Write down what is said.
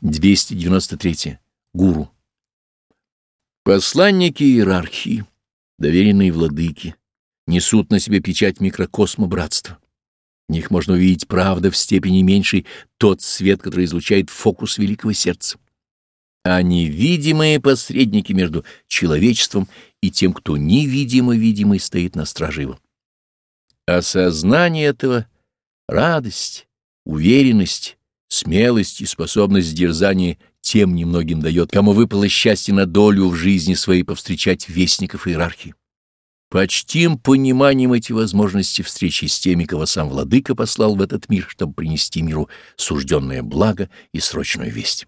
293. Гуру. Посланники иерархии, доверенные владыки, несут на себе печать микрокосма братства. В них можно увидеть, правда, в степени меньшей тот свет, который излучает фокус великого сердца. А невидимые посредники между человечеством и тем, кто невидимо-видимый стоит на страже его. Осознание этого — радость, уверенность, смелость и способность дерзания тем немногим дает, кому выпало счастье на долю в жизни своей повстречать вестников иерархии. Почтим пониманием эти возможности встречи с теми, кого сам Владыка послал в этот мир, чтобы принести миру сужденное благо и срочную весть.